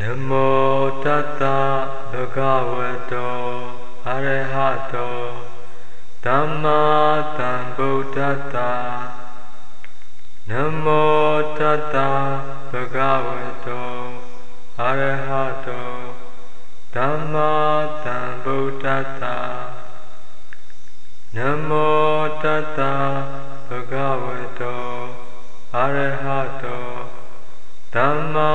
နမောတတဘဂဝတောအရဟတောသမ္မာသမ္ဗုဒ္ဓတ္တနမောတတဘဂဝတောအရဟတောသမ္မာသမ္ဗုဒ္ဓတ္တနမောတတဘဂဝတောအရဟတော သမ္မာ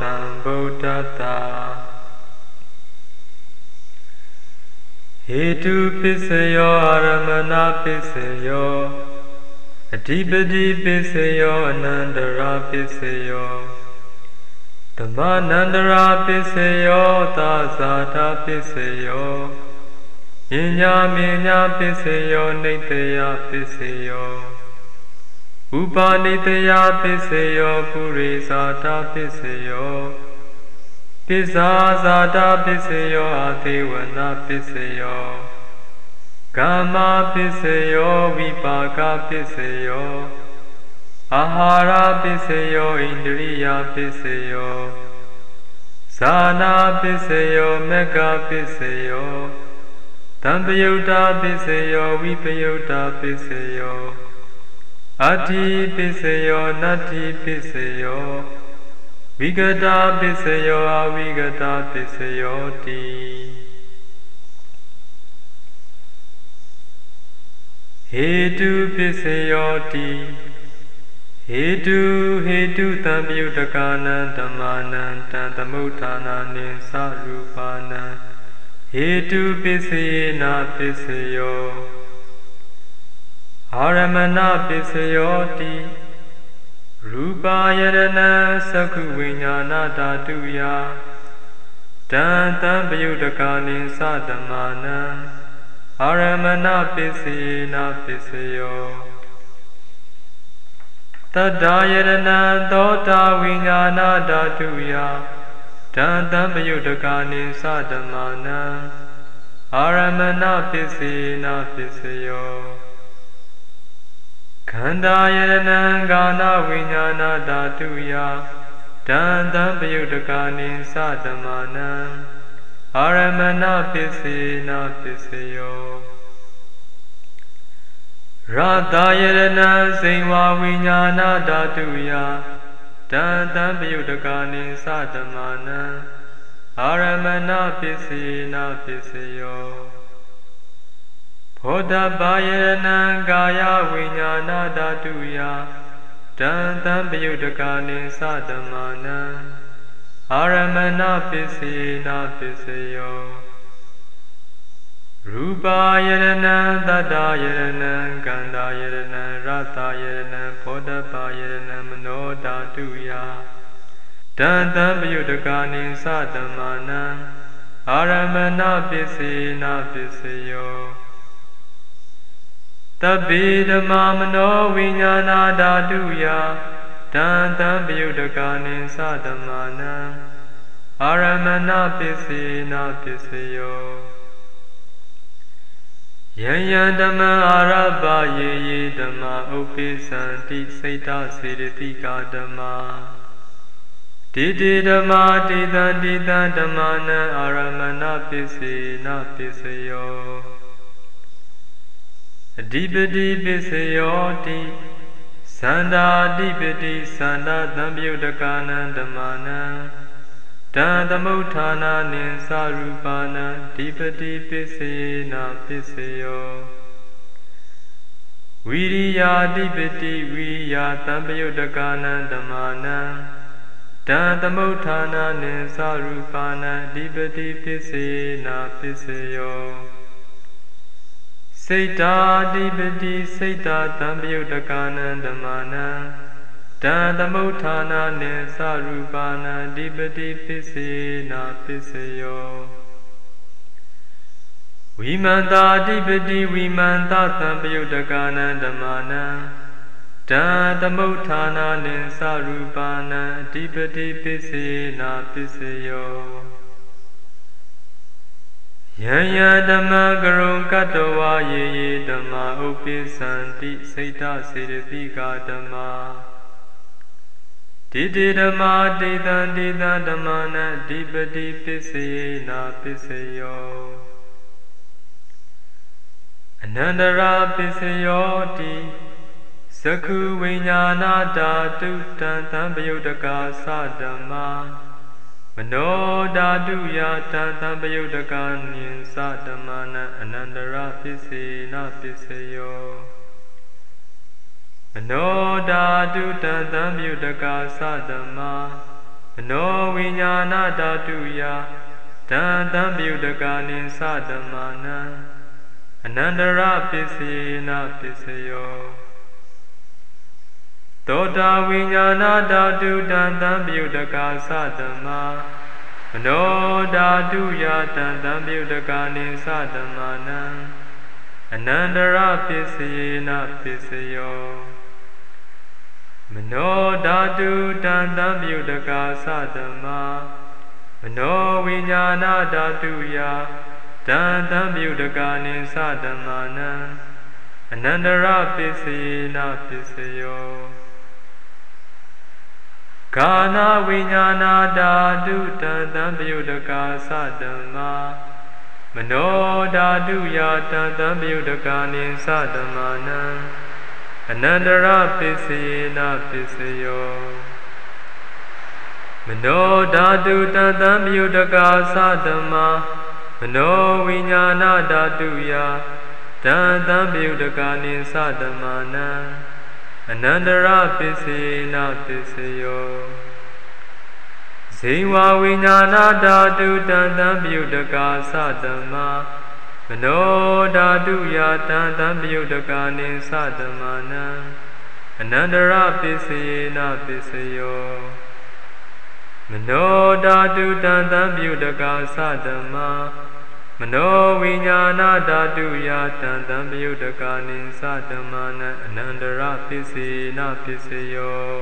သမ္ဗုဒ္ဓတ္တဟေတုပစ္စယောအာရမဏပစ္စယောအဓိပတိပစ္စယောအနန္တရာပစ္စယောဓမ္မနန္တရာပစ္စယောသာဇာတာပစ္စယောဉာဏ်မြညာပစ္စယောနေတယပစ္စယော ဥပါနိတယပစ္စယောပုရိသတာပစ္စယောပစ္စာဇာတာပစ္စယောအသေးဝနာပစ္စယောကာမပစ္စယောဝိပါကပစ္စယောအာဟာရပစ္စယောဣန္ဒြိယပစ္စယောဇာနာပစ္စယောမက္ခပစ္စယောတံပယုတ်တာပစ္စယောဝိပယုတ်တာပစ္စယော အတ္တိပစ္စယောနတ္တိပစ္စယောဝိကတာပစ္စယောအဝိကတာပစ္စယောတိဟေတုပစ္စယောတိဟေတုဟေတုတံပြုတကာနံဓမ္မာနံတံသမုဋ္ဌာနာနိသရူပါနံဟေတုပစ္စယေနာပစ္စယော အာရမဏပစ္စယောတိရူပါယရဏသက္ခုဝိညာဏဓာတုယတံတံပယုတကာနိသဓမ္မာနံအာရမဏပစ္စယေနာပစ္စယောတတ္တယရဏသောတာဝိညာဏဓာတုယတံတံပယုတကာနိသဓမ္မာနံအာရမဏပစ္စယေနာပစ္စယော ခန္ဓာယရဏံကာနဝိညာဏဓာတုယတံတံပယုတကာနိသဓမ္မာနံအာရမဏပစ္စေနာပစ္စယောရတယရဏစိန်ဝဝိညာဏဓာတုယတံတံပယုတကာနိသဓမ္မာနံအာရမဏပစ္စေနာပစ္စယော ဘောဓဘာယရဏံကာယဝိညာဏဓာတုယတံတံပယုတကာနိသဓမ္မာနံအာရမဏပစ္စေနာပစ္စယောရူပါယရဏံတတ္တယရဏံကန္တာယရဏံရတယရဏံဘောဓဘာယရဏံမနောဓာတုယတံတံပယုတကာနိသဓမ္မာနံအာရမဏပစ္စေနာပစ္စယော တပိဓမ္မာမနောဝိညာဏဓာတုယတံတံပယုတကာနိသဓမ္မာနံအာရမဏပစ္စေနာပစ္စယောယံယံဓမ္မအာရပယေယေဓမ္မဥပ္ပိသံတိစိတ်တစေရတိကာဓမ္မာတိတိဓမ္မာတိတံတိတံဓမ္မာနံအာရမဏပစ္စေနာပစ္စယော အဓိပတိပစ္စယောတိသန္တာအဓိပတိသန္တာသံပြုတကာနံဓမ္မာနံတံသမုဋ္ဌာနာနိသရူပါနံအဓိပတိပစ္စယေနာပစ္စယောဝိရိယာအဓိပတိဝိရိယာသံပြုတကာနံဓမ္မာနံတံသမုဋ္ဌာနာနိသရူပါနံအဓိပတိပစ္စယေနာပစ္စယော စိတ်တာတိပတိစိတ်တာတံပယုတကာနံဓမ္မာနံတံသမုဋ္ဌာနာနိသရူပါဏံတိပတိပစ္စေနာပစ္စယောဝိမန္တာတိပတိဝိမန္တသံပယုတကာနံဓမ္မာနံတံသမုဋ္ဌာနာနိသရူပါဏံတိပတိပစ္စေနာပစ္စယော ယံယဓမ္မကရုံကတ္တဝါယေယေဓမ္မာဥပ္ပိသံတိစိတ်တစေတတိကာဓမ္မာတိတိဓမ္မာတိတံတိတံဓမ္မာနအဓိပတိပစ္စယေနာပစ္စယောအနန္တရာပစ္စယောတိသကုဝိညာဏဓာတုတံသံပယုတ္တကာသဓမ္မာ မနောဓာတုယတံသံပယုတ္တကာနိသဓမ္မာနအနန္တရာပစ္စေနပစ္စယောမနောဓာတုတံသံပယုတ္တကာသဓမ္မာမနောဝိညာဏဓာတုယတံသံပယုတ္တကာနိသဓမ္မာနအနန္တရာပစ္စေနပစ္စယော သောတာဝိညာဏဓာတုတံသံပြုတကာသတမမနောဓာတုယတံသံပြုတကာနိသတမနံအနန္တရပစ္စယေနပစ္စယောမနောဓာတုတံသံပြုတကာသတမမနောဝိညာဏဓာတုယတံသံပြုတကာနိသတမနံအနန္တရပစ္စယေနပစ္စယော ကာနာဝိညာဏဓာတုတံတံပယုတကာသတမ္မာမနောဓာတုယတံတံပယုတကာနိသတမနံအနန္တရပစ္စယေနပစ္စယောမနောဓာတုတံတံပယုတကာသတမ္မာမနောဝိညာဏဓာတုယတံတံပယုတကာနိသတမနံ အနန္တရပစ္စယေနပစ္စယောဇိဝဝိညာဏဓာတုတံတံပြုတကာသတမမနောဓာတုယတံတံပြုတကာနိသတမနံအနန္တရပစ္စယေနပစ္စယောမနောဓာတုတံတံပြုတကာသတမမ နောဝိညာဏဓာတုယာတံတံပယုတကာနိသဓမ္မာနအနန္တရပစ္စေနပစ္စယော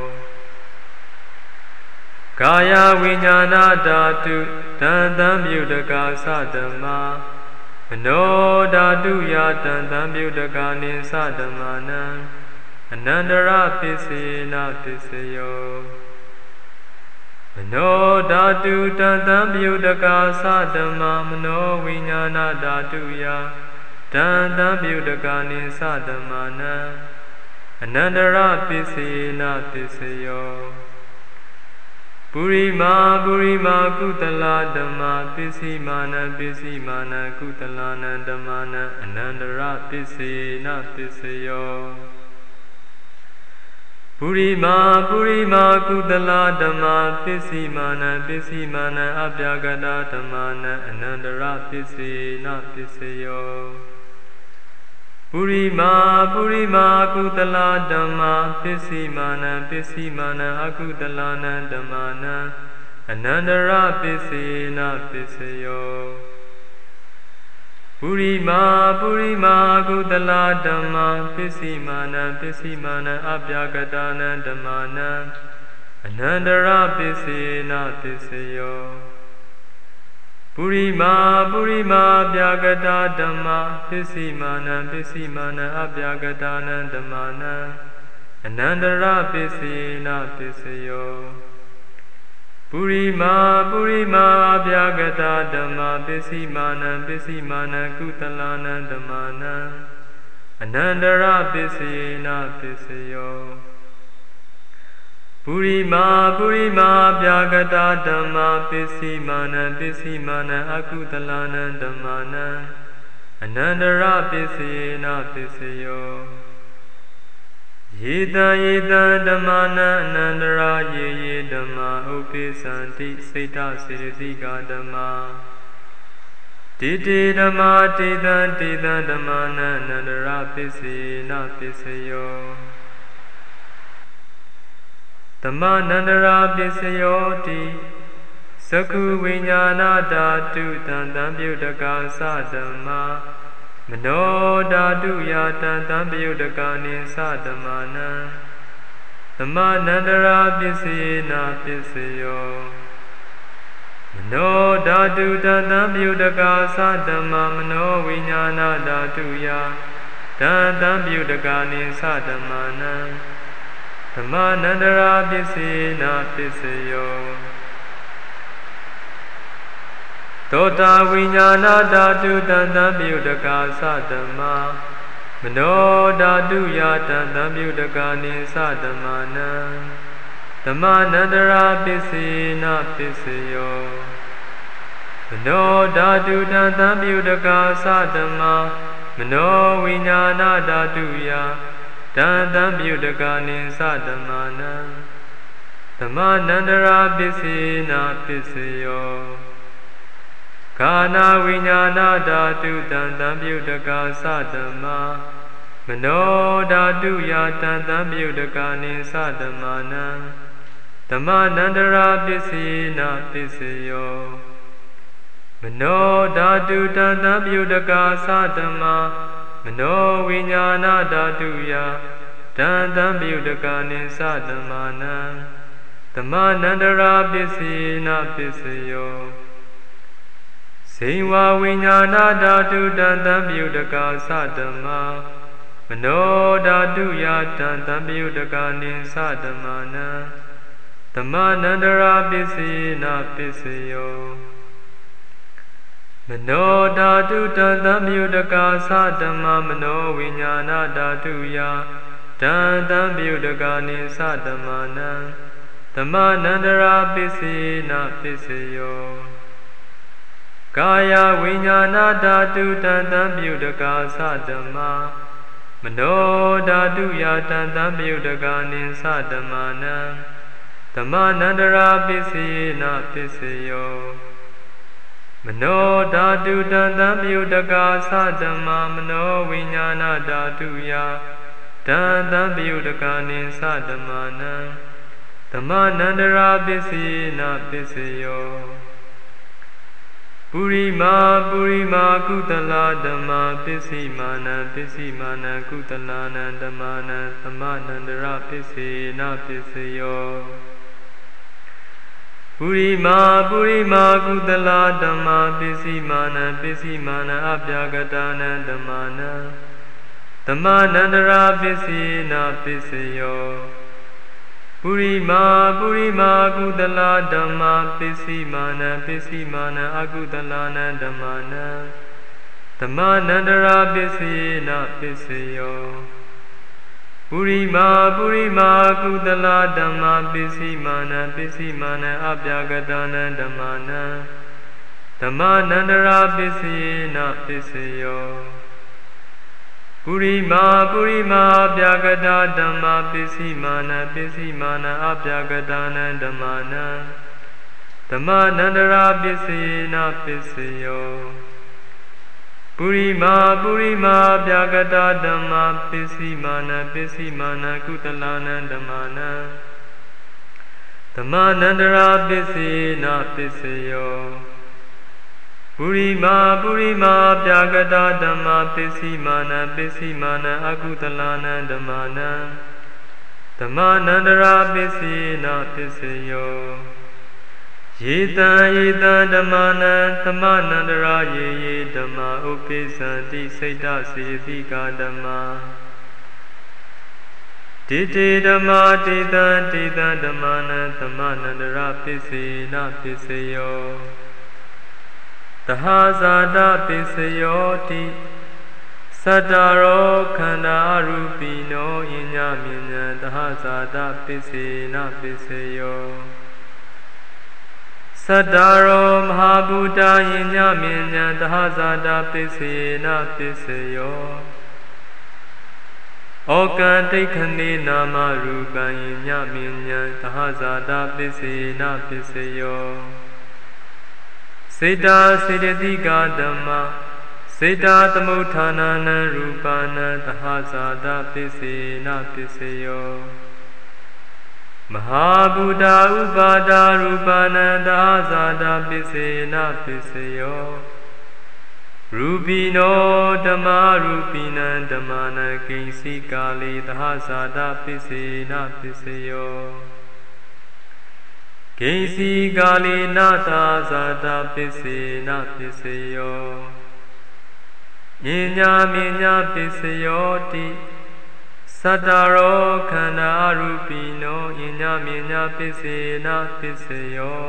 ကာယဝိညာဏဓာတုတံတံပယုတကာသဓမ္မာမနောဓာတုယာတံတံပယုတကာနိသဓမ္မာနအနန္တရပစ္စေနပစ္စယော မနောဓာတုတံတံပြုတကာသဓမ္မာမနောဝိညာဏဓာတုယတံတံပြုတကာနိသဓမ္မာနံအနန္တရပစ္စေနပစ္စယောပုရိမာပုရိမာကုတလဓမ္မာပစ္စည်းမာနပစ္စည်းမာနကုတလနံဓမ္မာနံအနန္တရပစ္စေနပစ္စယော ပုရိမာပုရိမာကုသလဓမ္မာပစ္စည်းမာနပစ္စည်းမာနအပြာကတာဓမ္မာနအနန္တရပစ္စေနပစ္စယောပုရိမာပုရိမာကုသလဓမ္မာပစ္စည်းမာနပစ္စည်းမာနအကုသလနံဓမ္မာနအနန္တရပစ္စေနပစ္စယော ပုရိမာပုရိမာကုသလဓမ္မာပစ္စည်းမာနံပစ္စည်းမာနံအပြာကတာနံဓမ္မာနံအနန္တရပစ္စေနပစ္စယောပုရိမာပုရိမာပြာကတာဓမ္မာပစ္စည်းမာနံပစ္စည်းမာနံအပြာကတာနံဓမ္မာနံအနန္တရပစ္စေနပစ္စယော ပုရိမာပုရိမာဗျာဂတာဓမ္မာပစ္စည်းမာနံပစ္စည်းမာနံကုသလနံဓမ္မာနံအနန္တရပစ္စယေနပစ္စယောပုရိမာပုရိမာဗျာဂတာဓမ္မာပစ္စည်းမာနံပစ္စည်းမာနံအကုသလနံဓမ္မာနံအနန္တရပစ္စယေနပစ္စယော ယေတံယေတံဓမ္မနံအနန္တရာယေယေဓမ္မာဥပိသန္တိစိတ်တစေတိကဓမ္မာတိတိဓမ္မာတိတံတိတံဓမ္မနံအနန္တရာပစ္စေနပစ္စယောဓမ္မနန္တရာပစ္စယောတိသကုဝိညာဏဓာတုတံတံပြုတကာသဓမ္မာ မနောဓာတုယာတံတံပယုတကာနိသဓမ္မာနံသမနန္တရာပစ္စယေနာပစ္စယောမနောဓာတုတံတံပယုတကာသဓမ္မာမနောဝိညာဏဓာတုယာတံတံပယုတကာနိသဓမ္မာနံဓမနန္တရာပစ္စေနာပစ္စယော သောတာဝိညာဏဓာတုတန်တံပြုတကာသတမမနောဓာတုယတံတံပြုတကာနိသတမနံသမနန္တရာပစ္စေနာပစ္စယောမနောဓာတုတံတံပြုတကာသတမမနောဝိညာဏဓာတုယတံတံပြုတကာနိသတမနံသမနန္တရာပစ္စေနာပစ္စယော ခာနာဝိညာဏဓာတုတံတံပြုတကာသတမမနောဓာတုယာတံတံပြုတကာနိသတမနံသမနန္တရာပစ္စေနာပစ္စယောမနောဓာတုတံတံပြုတကာသတမမနောဝိညာဏဓာတုယာတံတံပြုတကာနိသတမနံသမနန္တရာပစ္စေနာပစ္စယော ဇိဝဝိညာဏဓာတုတံတံပြုတကာသတမမနောဓာတုယာတံတံပြုတကာနိသတမနံသမနန္တရာပစ္စေနာပစ္စယောမနောဓာတုတံတံပြုတကာသတမမနောဝိညာဏဓာတုယာတံတံပြုတကာနိသတမနံသမနန္တရာပစ္စေနာပစ္စယော ကာယဝိညာဏဓာတုတံတံပြုတကာသတမမနောဓာတုယာတံတံပြုတကာနိသတမနံသမနန္တရာပစ္စယေနပစ္စယောမနောဓာတုတံတံပြုတကာသတမမနောဝိညာဏဓာတုယာတံတံပြုတကာနိသတမနံသမနန္တရာပစ္စယေနပစ္စယော ပုရိမာပုရိမာကုသလာဓမ္မာပစ္စည်းမာနံပစ္စည်းမာနံကုသလာနံဓမ္မာနံသမနန္တရပစ္စေနပစ္စယောပုရိမာပုရိမာကုသလာဓမ္မာပစ္စည်းမာနံပစ္စည်းမာနံအပြာကတာနံဓမ္မာနံသမနန္တရပစ္စေနပစ္စယော ပုရိမာပုရိမာကုသလာဓမ္မာပစ္စည်းမာနံပစ္စည်းမာနံအကုသလာနံဓမ္မာနံသမနန္တရာပစ္စယေနပစ္စယောပုရိမာပုရိမာကုသလာဓမ္မာပစ္စည်းမာနံပစ္စည်းမာနံအပြာကတနံဓမ္မာနံသမနန္တရာပစ္စယေနပစ္စယော ပုရိမာပုရိမာပြာကတာဓမ္မာပစ္စည်းမာနပစ္စည်းမာနအပြာကတာနံဓမ္မာနံဓမ္မနန္တရာပစ္စယေနပစ္စယောပုရိမာပုရိမာပြာကတာဓမ္မာပစ္စည်းမာနပစ္စည်းမာနကုတလနံဓမ္မာနံဓမ္မနန္တရာပစ္စယေနပစ္စယော ပုရိမာပုရိမာပြာကတာဓမ္မာပစ္စည်းမာနပစ္စည်းမာနအကုသလနံဓမ္မာနံဓမ္မနန္တရာပစ္စည်းနာပစ္စယောယေတံယေတံဓမ္မနံသမနန္တရာယေယေဓမ္မာဥပိသံတိစိတ်တစေတိကာဓမ္မာတိတေဓမ္မာတိတံတိတံဓမ္မနံသမနန္တရာပစ္စေနပစ္စယော သဟဇာတပိစယောတိသတ္တရောခန္ဓာရူပိနောယညမြဉ္ဇံသဟဇာတပိစေနပိစယောသတ္တရောမဟာဗုဒ္ဓယညမြဉ္ဇံသဟဇာတပိစေနပိစယောဩကံတိခဏေနာမရူပံယညမြဉ္ဇံသဟဇာတပိစေနပိစယော စေတာစေတသိကာဓမ္မစေတာသမုဋ္ဌာနာနံရူပနာသဟဇာတပစ္စေနပစ္စယောမဟာဗုဒ္ဓဥပါဒရူပနာသဟဇာတပစ္စေနပစ္စယောရူပိနောဓမ္မာရူပိနံဓမ္မာနကိဉ္စီကာလေသဟဇာတပစ္စေနပစ္စယော ဂိစီကာလေနတာဇာတာပစ္စေနပစ္စယောဉာဏ်မြညာပစ္စယောတိသတ္တရောခန္ဓာရူပိနောယညမြညာပစ္စေနာပစ္စယော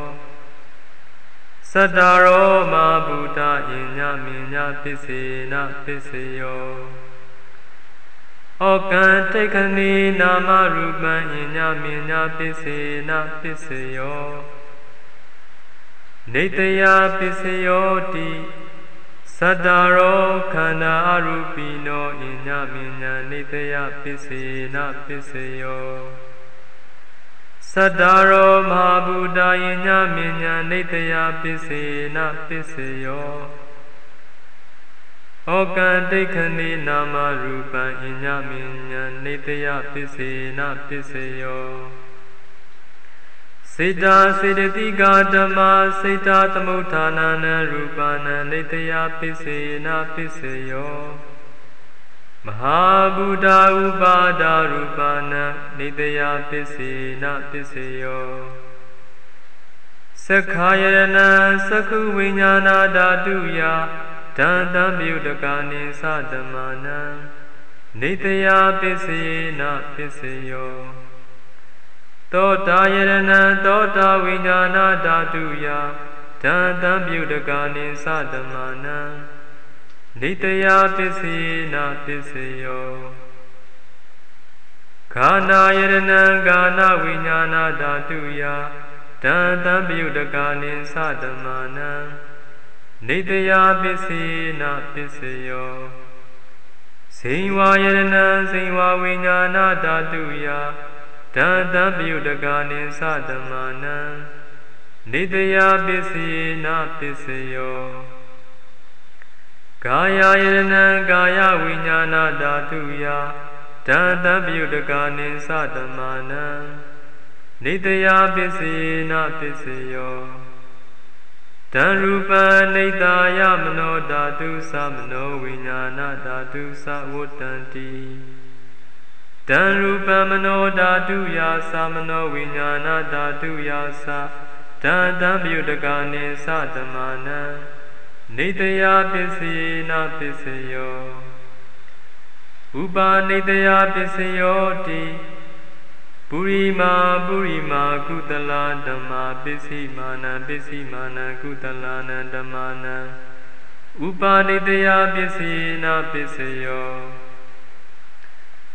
သတ္တရောမဗုဒ္ဓယညမြညာပစ္စေနာပစ္စယော ဩကံတိခဏီနာမရူပံယညမြညာပစ္စေနာပစ္စယောနေတယပစ္စယောတိသတ္တရောခန္ဓာအရူပိနောအညမညာနေတယပစ္စေနပစ္စယောသတ္တရောမဟာဗုဒ္ဓယညမညာနေတယပစ္စေနပစ္စယော ဩကံတိခဏိနာမရူပံအညမညာနေတယပစ္စေနပစ္စယောစေတာစေတတိကာဓမ္မစေတာသမုဋ္ဌာနာနရူပနာနေတယပစ္စေနာပစ္စယောမဟာဗုဒ္ဓဥပါဒရူပနာနေတယပစ္စေနာပစ္စယောသက္ခာယရဏသက္ခုဝိညာဏဓာတုယ ဒန္တံမြုတကာနိသဓမ္မာနံနေတယပစ္စေနာပစ္စယောသောတာယရဏံသောတာဝိညာဏဓာတုယဓာတံပြုတကာနိသတမနံနိတယပစ္စေနာပစ္စယောခာနာယရဏံကာနဝိညာဏဓာတုယဓာတံပြုတကာနိသတမနံ နိတယပစ္စေနာပစ္စယောဇိဝယရဏံဇိဝဝိညာဏဓာတုယတံတံပြုတကာနိသတမနံနေတယပစ္စယေနပစ္စယောကာယယရဏံကာယဝိညာဏဓာတုယတံတံပြုတကာနိသတမနံနေတယပစ္စယေနပစ္စယော တံရူပနေတာယမနောဓာတုသမနောဝိညာဏဓာတုသဝတ္တန္တိတံရူပမနောဓာတုယာသမနောဝိညာဏဓာတုယာသတံတံမြုတကာနိသတမနံနေတယပစ္စယေနပစ္စယောဥပါနေတယပစ္စယောတိ ပုရိမာပုရိမာကုတလဓမ္မာပစ္စည်းမာနံပစ္စည်းမာနံကုတလနံဓမ္မာနံဥပါနေတယပစ္စယေနပစ္စယော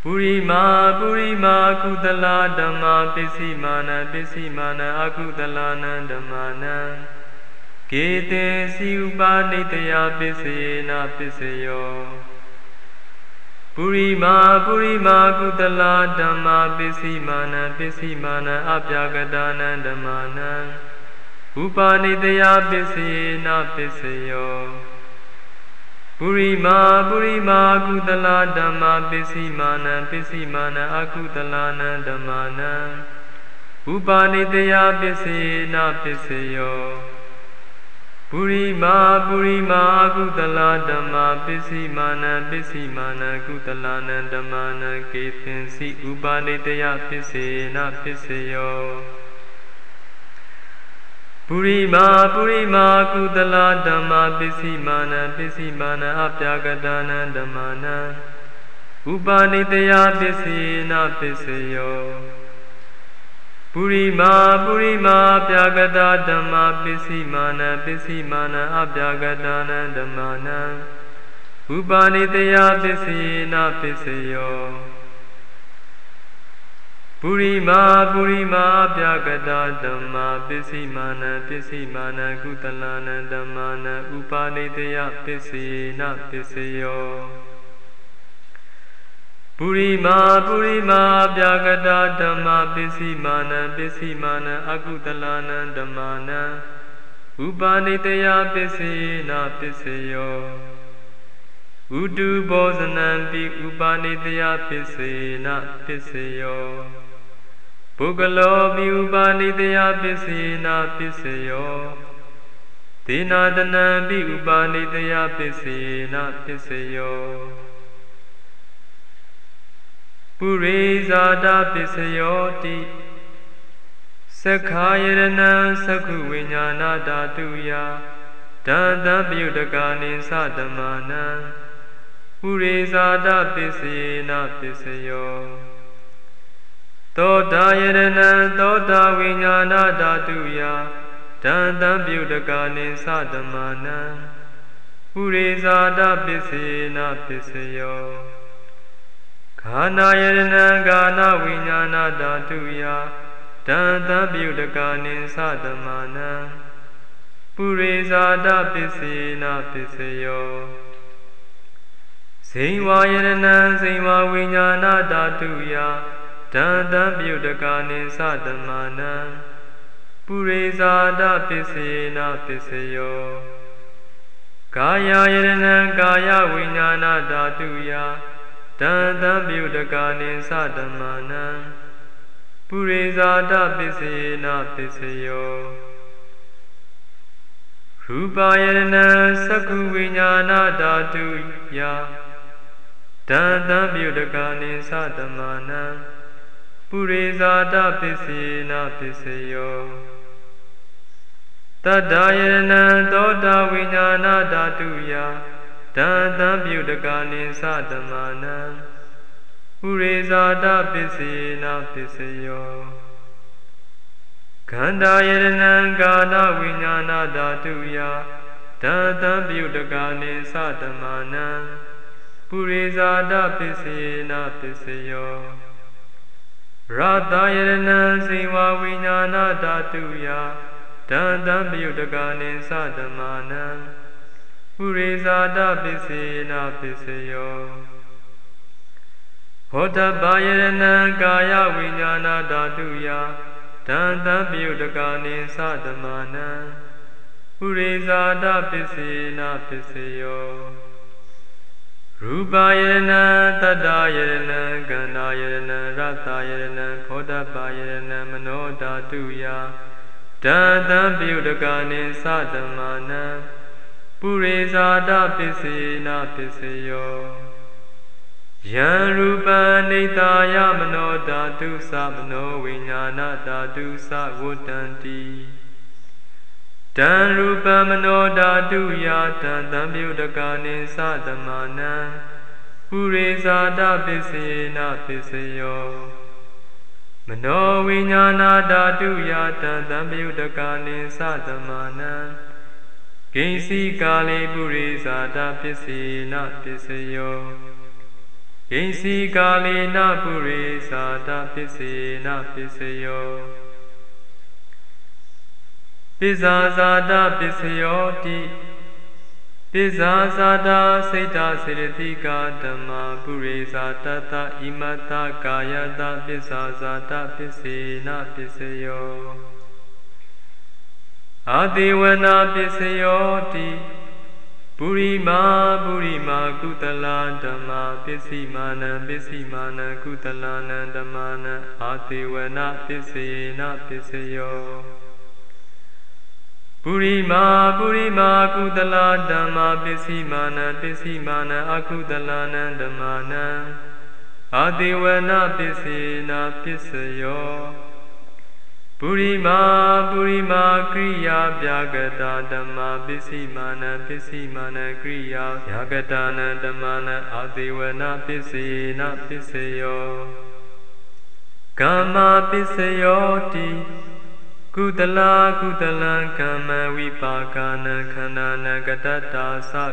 ပုရိမာပုရိမာကုသလဓမ္မာပစ္စည်းမာနပစ္စည်းမာနအကုသလနံဓမ္မာနံကေတေစီဥပါနိတယပစ္စယေနပစ္စယော ပုရိမာပုရိမာကုသလဓမ္မာပစ္စည်းမာနပစ္စည်းမာနအပြာကတာနံဓမ္မာနံဥပါနိတယပစ္စယေနပစ္စယောပုရိမာပုရိမာကုသလဓမ္မာပစ္စည်းမာနံပစ္စည်းမာနံအကုသလနံဓမ္မာနံဥပါနိတယပစ္စေနပစ္စယော ပုရိမာပုရိမာအကုသလဓမ္မာပစ္စည်းမာနံပစ္စည်းမာနံကုသလနံဓမ္မာနံကေသင်္စီဥပါနိတယပစ္စေနပစ္စယောပုရိမာပုရိမာကုသလဓမ္မာပစ္စည်းမာနံပစ္စည်းမာနံအပြာကတနံဓမ္မာနံဥပါနိတယပစ္စည်းနာပစ္စယော ပုရိမာပုရိမာပြာကတဓမ္မာပစ္စည်းမာနံပစ္စည်းမာနံအပြာကတနံဓမ္မာနံဥပါနိတယပစ္စည်းနာပစ္စယောပုရိမာပုရိမာပြကတာဓမ္မာပစ္စည်းမာနပစ္စည်းမာနကုတလနံဓမ္မာနဥပါနိတယပစ္စည်းနပစ္စယော ပုရိမာပုရိမာပြကတာဓမ္မာပစ္စည်းမာနပစ္စည်းမာနအကုတလနံဓမ္မာနဥပါနိတယပစ္စည်းနပစ္စယောဥတုဘောဇနံပိဥပါနိတယပစ္စေနပစ္စယောပုဂ္ဂလောမိဥပါနိတယပစ္စေနာပစ္စယောသေနာတနံပိဥပါနိတယပစ္စေနာပစ္စယော ပုရိဇာတာပစ္စယောတိသက္ခာယရဏံသက္ခုဝိညာဏဓာတုယဒန္တပြုတကာနိသတမနံပုရိဇာတပစ္စယေနပစ္စယောသောတာယရဏံသောတာဝိညာဏဓာတုယတံတံပြုတကာနိသတမနံပုရိဇာတပစ္စယေနပစ္စယော ခန္ဓာယရဏံကာနဝိညာဏဓာတုယတံတံပြုတကာနိသတမနံပုရိဇာတပစ္စယေနပစ္စယောဇိဝါယရဏံဇိဝဝိညာဏဓာတုယတံတံပြုတကာနိသတမနံပုရိဇာတပစ္စယေနပစ္စယောကာယယရဏံကာယဝိညာဏဓာတုယ တံတံပြုတကာနိသတမနံပုရိဇာတပစ္စယေနပစ္စယောရူပယရဏံသက္ခုဝိညာဏဓာတုယတံတံပြုတကာနိသတမနံပုရိဇာတပစ္စယေနပစ္စယောတတ္တယရဏံသောတာဝိညာဏဓာတုယ တံတံပြုတကာနိသတမနံပုရိဇာတပစ္စယေနပစ္စယောခန္ဓာယရဏံကာလဝိညာဏဓာတုယတံတံပြုတကာနိသတမနံပုရိဇာတပစ္စယေနပစ္စယောရတယရဏံစေဝဝိညာဏဓာတုယတံတံပြုတကာနိသတမနံ ပုရိဇာတပစ္စေနပစ္စယောဘောဓဘာယရဏံကာယဝိညာဏဓာတုယတံတံပြုတကာနိသတမနံပုရိဇာတပစ္စေနပစ္စယောရူပယရဏတတ္တယရဏကန္နာယရဏရတယရဏဘောဓဘာယရဏမနောဓာတုယတံတံပြုတကာနိသတမနံ ပုရိဇာတပစ္စေနပစ္စယောယံရူပနိတာယမနောဓာတုသမနောဝိညာဏဓာတုသဝတ္တန္တိတံရူပမနောဓာတုယတံတံပြုတကာနိသသမနံပုရိဇာတပစ္စေနပစ္စယောမနောဝိညာဏဓာတုယတံတံပြုတကာနိသသမနံ ဂိစီကာလေပုရိဇာတပစ္စေနပစ္စယောဂိစီကာလေနပုရိဇာတပစ္စေနပစ္စယောပိဇာဇာတပစ္စယောတိပိဇာဇာတာစိတ်တစေရတိကာဓမ္မာပုရိဇာတတဣမတကာယတပိဇာဇာတပစ္စေနပစ္စယော အာတိဝနာပစ္စယောတိပုရိမာပုရိမာကုတလဓမ္မာပစ္စည်းမာနံပစ္စည်းမာနံကုတလနံဓမ္မာနံအာတိဝနာပစ္စယေနပစ္စယောပုရိမာပုရိမာကုတလဓမ္မာပစ္စည်းမာနံပစ္စည်းမာနံအကုတလနံဓမ္မာနံအာတိဝနာပစ္စယေနပစ္စယော ပုရိမာပုရိမာကရိယာဗျာကတာဓမ္မာပစ္စည်းမာနပစ္စည်းမာနကရိယာဗျာကတာနဓမ္မာနအာတိဝနာပစ္စယေနပစ္စယောကာမပစ္စယောတိကုတလကုတလံကမ္မဝိပါကနခန္ဓာနကတ္တာသ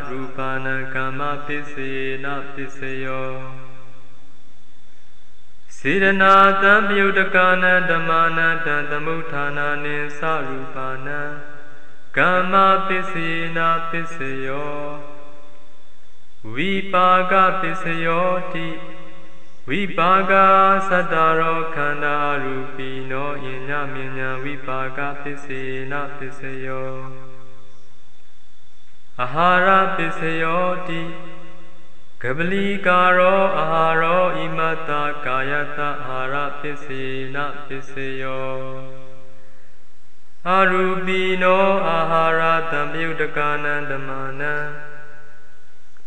ရူပနကာမပစ္စယေနပစ္စယော စေရနာတံပြုတကာနဓမ္မာနတံသမုဌာနာနိသရူပါနံကမ္မပစ္စေနာပစ္စယောဝိပါကပစ္စယောတိဝိပါကသတ္တရောခန္ဓာရူပိနောယညမြညာဝိပါကပစ္စေနာပစ္စယောအာဟာရပစ္စယောတိ ကပလီကာရောအာဟာရောဣမတကာယတအာရပစ္စေနပစ္စယောအာရူပိနောအာဟာရတံပြုတကာနံဓမ္မာနံ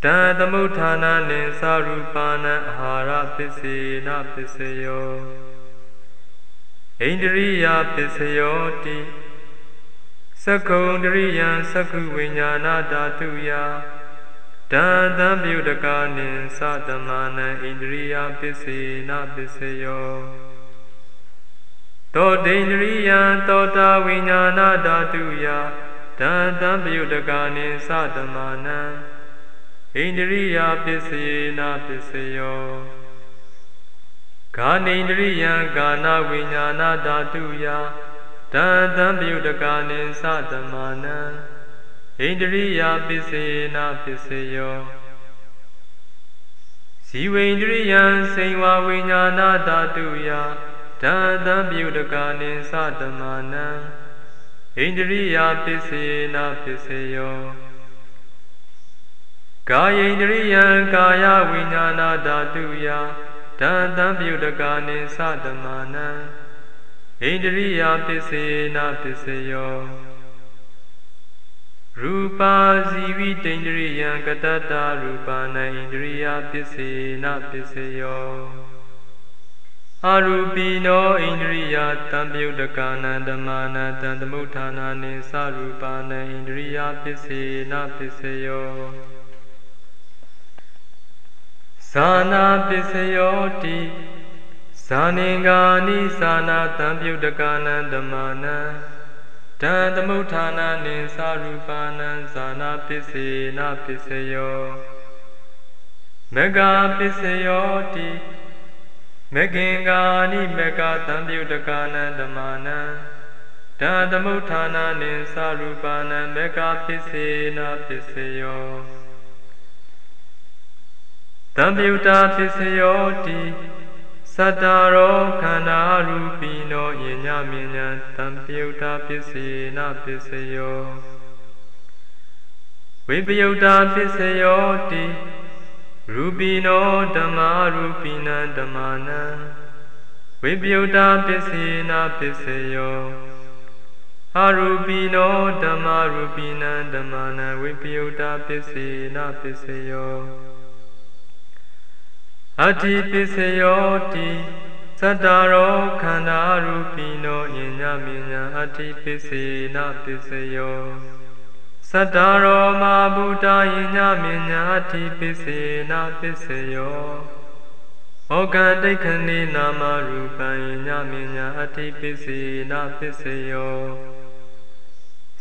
တံသမုဌာနနိသရူပါဏအာဟာရပစ္စေနပစ္စယောဣန္ဒရိယပစ္စယောတိသက္ကုံတရိယံသက္ခုဝိညာဏဓာတုယ တံတံပြုတကာနိသတမနံဣန္ဒြိယပစ္စေနပစ္စယောသောတိန္ဒြိယံသောတာဝိညာဏဓာတုယတံတံပြုတကာနိသတမနံဣန္ဒြိယပစ္စေနပစ္စယောဂာနိန္ဒြိယံကာနဝိညာဏဓာတုယတံတံပြုတကာနိသတမနံ ဣန္ဒြိယပစ္စေနပစ္စယောဇီဝိန္ဒြိယံစိန်ဝဝိညာဏဓာတုယတံတံပြုတကာနိသတမနံဣန္ဒြိယပစ္စေနပစ္စယောကာယိန္ဒြိယံကာယဝိညာဏဓာတုယတံတံပြုတကာနိသတမနံဣန္ဒြိယပစ္စေနပစ္စယော ရူပါဇီဝိတန္ဒရိယံကတတရူပါဏဣန္ဒရိယပစ္စေနပစ္စယောအရူပိနောဣန္ဒရိယတံပြုတကာနံဓမ္မာနံတံသမုဋ္ဌာနာနိသရူပါဏဣန္ဒရိယပစ္စေနပစ္စယောဇာနာပစ္စယောတိဇာနေငါနိသနာတံပြုတကာနံဓမ္မာနံ တံသမုဋ္ဌာနာနိသရူပါဏံဇာနာပစ္စေနပစ္စယောမဂ္ဂပစ္စယောတိမဂင်္ဂာနိမဂ္ဂသံပြုတကာနံဓမ္မာနံတံသမုဋ္ဌာနာနိသရူပါဏံမဂ္ဂပစ္စေနပစ္စယောတံပြုတာပစ္စယောတိ သတ္တရောခန္ဓာရူပိနောယညမြညာတံပြုတ်တာပစ္စေနပစ္စယောဝိပယုတ်တာပစ္စယောတိရူပိနောဓမ္မာရူပိနံဓမ္မာနံဝိပယုတ်တာပစ္စေနပစ္စယောအရူပိနောဓမ္မာရူပိနံဓမ္မာနံဝိပယုတ်တာပစ္စေနပစ္စယော အတ္တိပစ္စယောတိသတ္တရောခန္ဓာရူပိနောယညမြညာအတ္တိပစ္စေနပစ္စယောသတ္တရောမဗုဒ္ဓယညမြညာအတ္တိပစ္စေနပစ္စယောဩကတိခဏိနာမရူပံယညမြညာအတ္တိပစ္စေနပစ္စယော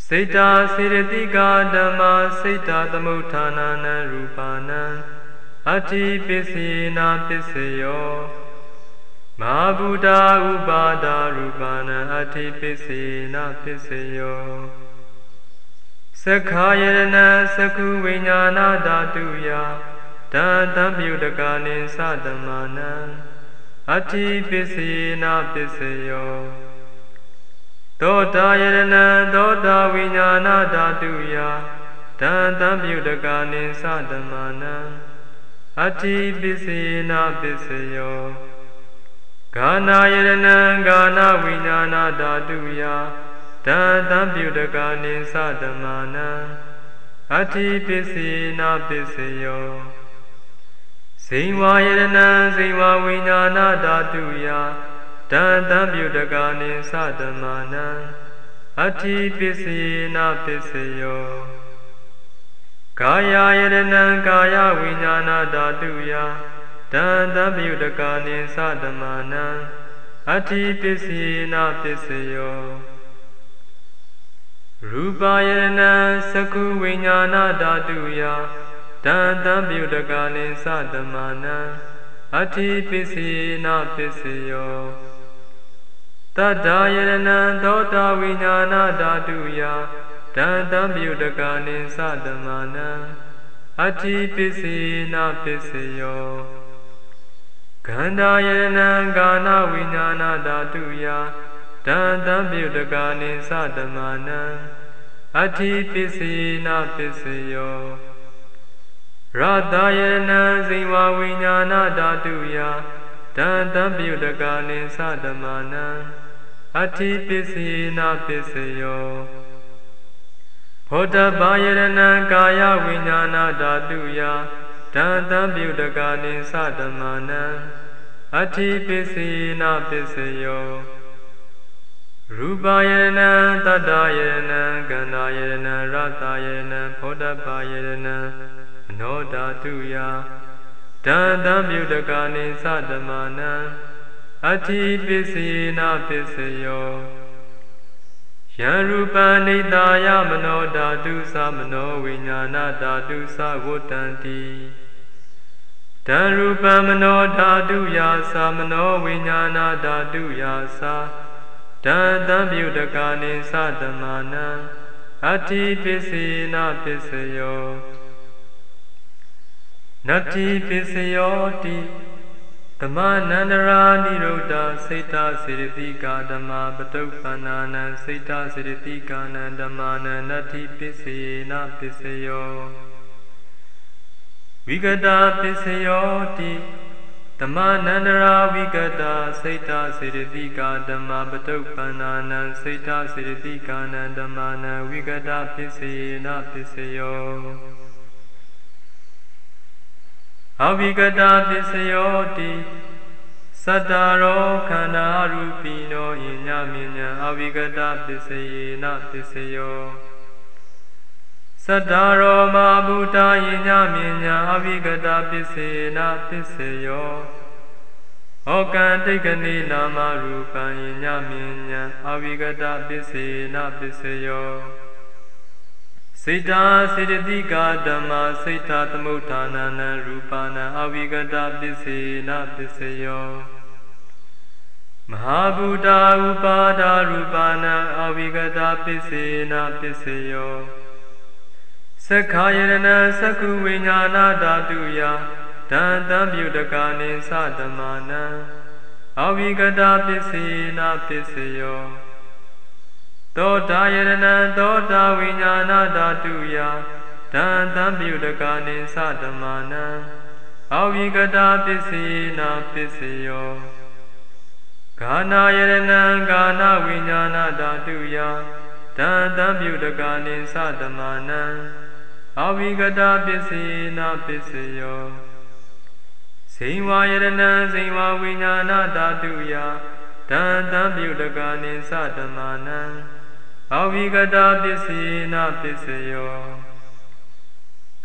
စိတ်တာစေရတိကာဓမ္မာစိတ်တာသမုဋ္ဌာနာနံရူပါဏံ အတ္တိပစ္စေနာပစ္စယောမဟာဗုဒ္ဓဥပါဒရူပနာအတ္တိပစ္စေနာပစ္စယောသက္ခာယရဏသကုဝိညာဏဓာတုယတံတံပြုတကာနိသတမနံအတ္တိပစ္စေနာပစ္စယောသောတာယရဏသောတာဝိညာဏဓာတုယတံတံပြုတကာနိသတမနံ အတ္တိပစ္စေနာပစ္စယောဂာနာယရဏံဂာနာဝိညာဏဓာတုယတံတံပြုတကာနိသဓမ္မာနံအတ္တိပစ္စေနာပစ္စယောဇိဝယရဏံဇိဝဝိညာဏဓာတုယတံတံပြုတကာနိသဓမ္မာနံအတ္တိပစ္စေနာပစ္စယော ကာယယရဏံကာယဝိညာဏဓာတုယတံတံပြုတကာနိသဓမ္မာနံအတ္တိပစ္စေနာပစ္စယောရူပယရဏံသကုဝိညာဏဓာတုယတံတံပြုတကာနိသဓမ္မာနံအတ္တိပစ္စေနာပစ္စယောတတ္တယရဏံသောတာဝိညာဏဓာတုယ တံတံပြုတကာနိသဓမ္မာနံအတ္တိပစ္စေနာပစ္စယောခန္ဓာယရဏံကာနဝိညာဏဓာတုယတံတံပြုတကာနိသဓမ္မာနံအတ္တိပစ္စေနာပစ္စယောရတယရဏံဇိဝဝိညာဏဓာတုယတံတံပြုတကာနိသဓမ္မာနံအတ္တိပစ္စေနာပစ္စယော ဖောတဘာယရဏံကာယဝိညာဏဓာတုယတံတံပြုတကာနိသဓမ္မာနံအတ္ထိပစ္စေနာပစ္စယောရူပယရဏံတတ္တယရဏံကန္နာယရဏံရတယရဏံဖောတဘာယရဏံမနောဓာတုယတံတံပြုတကာနိသတမနံအတ္တိပစ္စယေနပစ္စယော ယံရူပနိတာယမနောဓာတုသမနောဝိညာဏဓာတုသဝတ္တံတိတံရူပမနောဓာတုယာသမနောဝိညာဏဓာတုယာသာတံတံပြုတကာနိသတမနံအတ္တိပစ္စယေနပစ္စယောနတ္တိပစ္စယောတိ မနန္ဒရာနိရုဒ္ဓစေတစေရတိကာဓမ္မပတုပ္ပန္နာနံစေတစေရတိကာနံဓမ္မာနနတ္တိပစ္စယေနပစ္စယောဝိကတာပစ္စယောတိဓမ္မနန္ဒရာဝိကတာစေတစေရတိကာဓမ္မပတုပ္ပန္နာနံစေတစေရတိကာနံဓမ္မာနဝိကတာပစ္စယေနပစ္စယော အဝိကတာပစ္စယောတိသတ္တရောခန္ဓာရူပိနောယညမြညာအဝိကတာပစ္စယေနပစ္စယောသတ္တရောမဗုဒ္ဓယညမြညာအဝိကတာပစ္စေနပစ္စယောဩကံတိတ်ကနေနာမရူပံယညမြညာအဝိကတာပစ္စေနပစ္စယော စေတာစေတတိကာဓမ္မစေတာသမုဋ္ဌာနနရူပနာအဝိကတာပစ္စေနပစ္စယောမဟာဗုဒ္ဓဥပါဒရူပနာအဝိကတာပစ္စေနပစ္စယောသက္ခာယရဏသက္ကုဝိညာဏဓာတုယတံတံပြုတကာနိသတမနံအဝိကတာပစ္စေနပစ္စယော သောတာယရဏံသောတာဝိညာဏဓာတုယတံတံပြုတကာနိသတမနံအဝိကတာပစ္စေနပစ္စယောဂာနာယရဏံဂာနာဝိညာဏဓာတုယတံတံပြုတကာနိသတမနံအဝိကတာပစ္စေနပစ္စယောဇိဝယရဏံဇိဝဝိညာဏဓာတုယတံတံပြုတကာနိသတမနံ အဝိကတာပစ္စေနပစ္စယော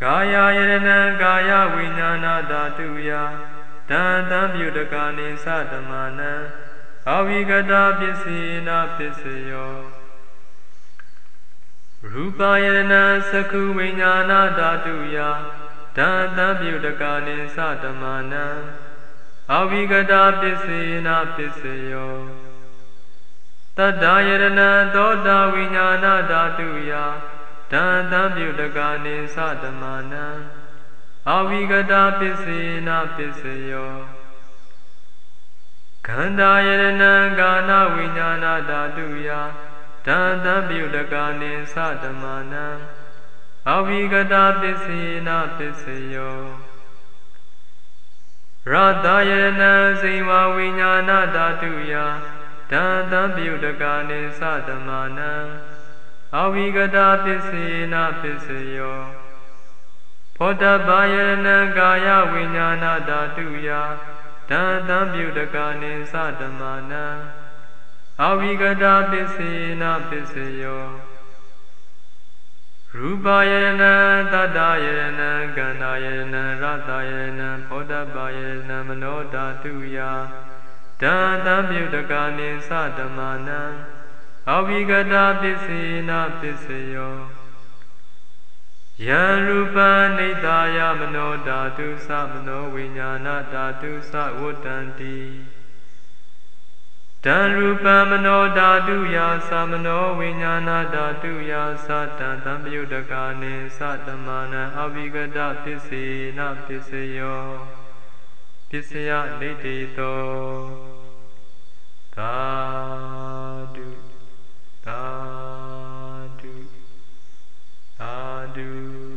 ကာယယရဏံကာယဝိညာဏဓာတုယတံတံပြုတကာနိသတမနံအဝိကတာပစ္စေနပစ္စယောရူပယရဏသကုဝိညာဏဓာတုယတံတံပြုတကာနိသတမနံအဝိကတာပစ္စေနပစ္စယော တတ္တယရဏသောတာဝိညာဏဓာတုယတံတံပြုတကာနိသတမနံအဝိကတာပစ္စေနပစ္စယောခန္ဓာယရဏကာနဝိညာဏဓာတုယတံတံပြုတကာနိသတမနံအဝိကတာပစ္စေနပစ္စယောရတယနံစိဝဝိညာဏဓာတုယ တံတံပြုတကာနိသတမနံအဝိကတာပစ္စေနပစ္စယောဖောတဘာယနံကာယဝိညာဏဓာတုယတံတံပြုတကာနိသတမနံအဝိကတာပစ္စေနပစ္စယောရူပယနံတတ္တယနံကန္နာယနံရတယနံဘောဓဘာယနံမနောဓာတုယ တံတံမြုတကာနိသဓမ္မာနံအဝိကတာပစ္စေနပစ္စယောယံရူပနိတာယမနောဓာတုသမနောဝိညာဏဓာတုသဝတ္တန္တိတံရူပမနောဓာတုယာသမနောဝိညာဏဓာတုယာသတံတံပယုတကာနိသတမနံအဝိကတပစ္စေနပစ္စယောပစ္စယနေတေတော god do god do